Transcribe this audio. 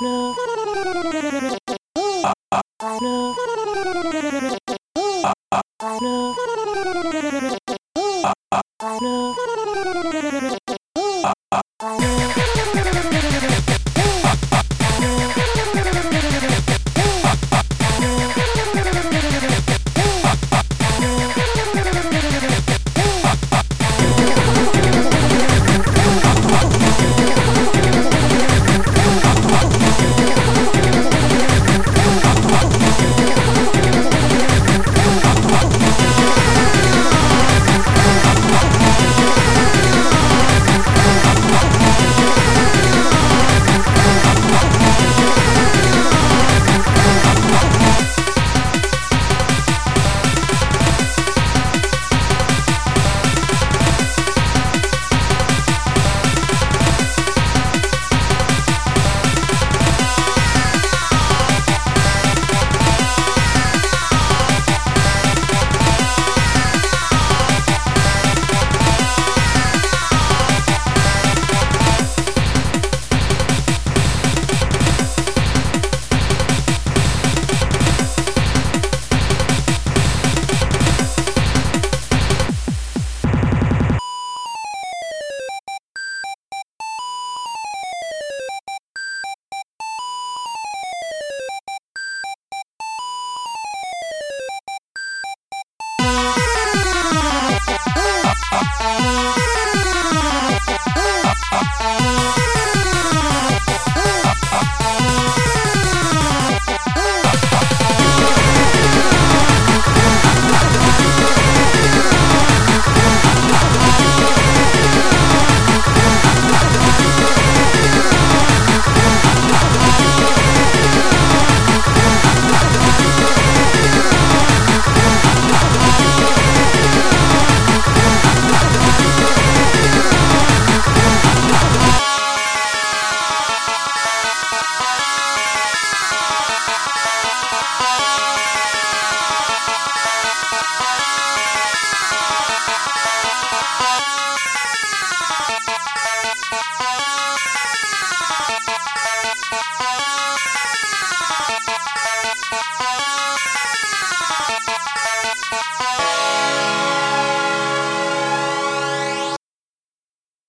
No.